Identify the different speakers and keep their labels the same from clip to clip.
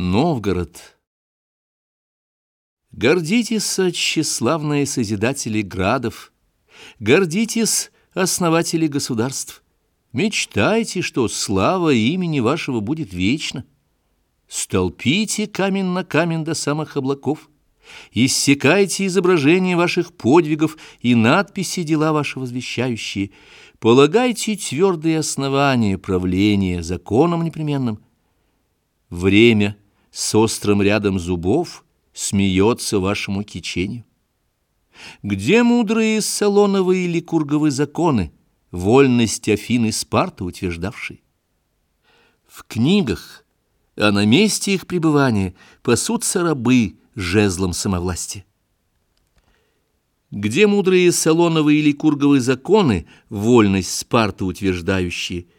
Speaker 1: Новгород. Гордитесь, тщеславные созидатели градов, Гордитесь, основатели государств. Мечтайте, что слава имени вашего будет вечна. Столпите камень на камень до самых облаков, Иссекайте изображения ваших подвигов и надписи дела ваши возвещающие. Полагайте твердые основания правления законом непременным. Время — с острым рядом зубов смеется вашему кичению. Где мудрые Солоновые или Курговы законы, вольность Афины Спарта утверждавшие? В книгах, а на месте их пребывания пасутся рабы жезлом самовластия. Где мудрые Солоновые или Курговы законы, вольность Спарта утверждающие –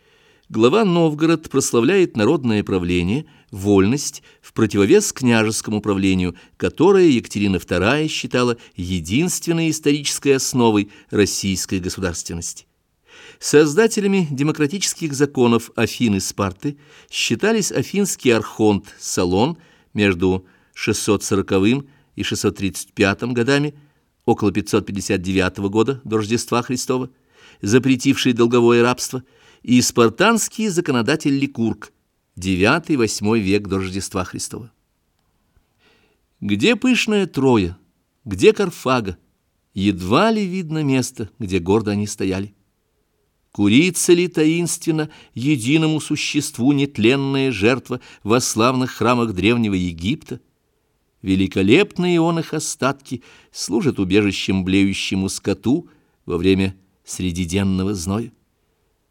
Speaker 1: глава Новгород прославляет народное правление, вольность в противовес княжескому правлению, которое Екатерина II считала единственной исторической основой российской государственности. Создателями демократических законов Афины Спарты считались афинский архонт Салон между 640 и 635 годами, около 559 года до Рождества Христова, запретивший долговое рабство – и спартанский законодатель Ликург, IX-VIII век до Рождества Христова. Где пышная Троя, где Карфага, едва ли видно место, где гордо они стояли. Курица ли таинственно единому существу нетленная жертва во славных храмах древнего Египта? Великолепные он их остатки служат убежищем блеющему скоту во время средиденного зноя.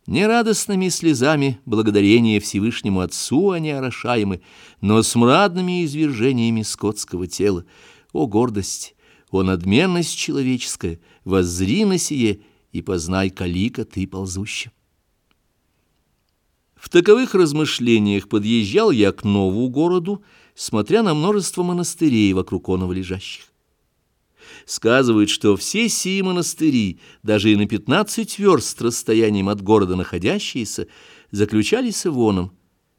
Speaker 1: Нерадостными слезами благодарения Всевышнему Отцу они орошаемы, но смрадными извержениями скотского тела. О гордость, о надменность человеческая, воззри на сие и познай калика ты ползущим. В таковых размышлениях подъезжал я к нову городу, смотря на множество монастырей вокруг оного лежащих сказывают, что все сии монастыри, даже и на пятнадцать верст расстоянием от города находящиеся, заключались воном,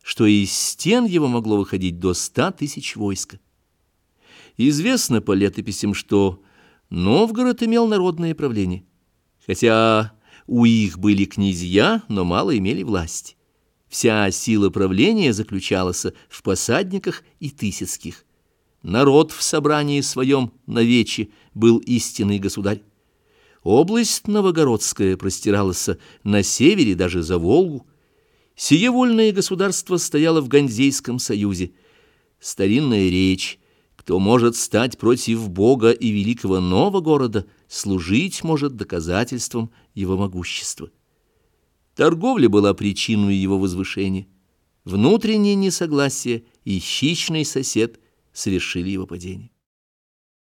Speaker 1: что из стен его могло выходить до ста тысяч войска. Известно по летописям, что Новгород имел народное правление, хотя у их были князья, но мало имели власти. Вся сила правления заключалась в посадниках и тысяцких. Народ в собрании своем на вече был истинный государь. Область Новогородская простиралась на севере даже за Волгу. Сие вольное государство стояло в Ганзейском союзе. Старинная речь «Кто может стать против Бога и великого нового города, служить может доказательством его могущества». Торговля была причиной его возвышения. Внутреннее несогласие и хищный сосед – совершили его падение.